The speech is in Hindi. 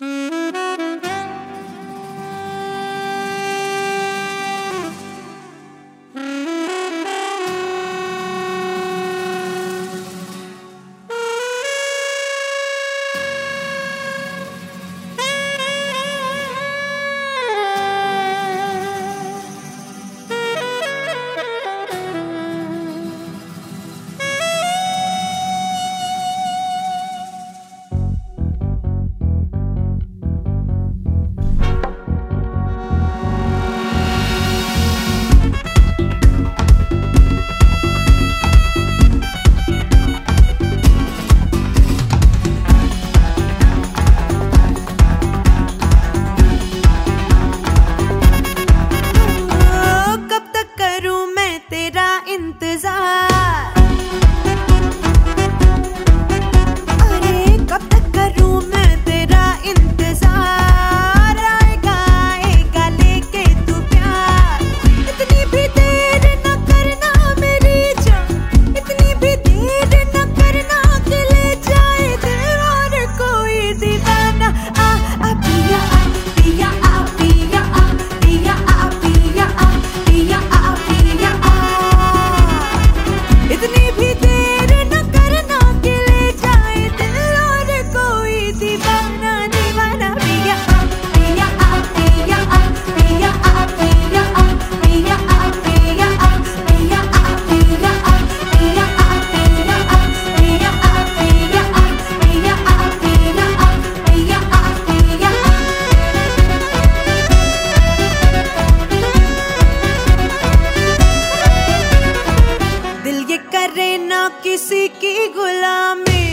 Mm-hmm. करे ना किसी की गुलामी।